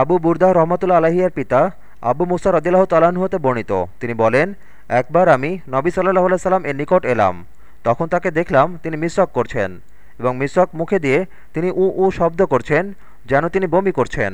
আবু বুর্দাহ রহমতুল্লা আলহিয়ার পিতা আবু মুসা রদিল্লাহ তালাহ হতে বর্ণিত। তিনি বলেন, একবার আমি নবী সাল্লাহ সাল্লাম এর নিকট এলাম। তখন তাকে দেখলাম তিনি মিসক করছেন এবং মিসক মুখে দিয়ে তিনি উ উ শব্দ করছেন, যেন তিনি বমি করছেন।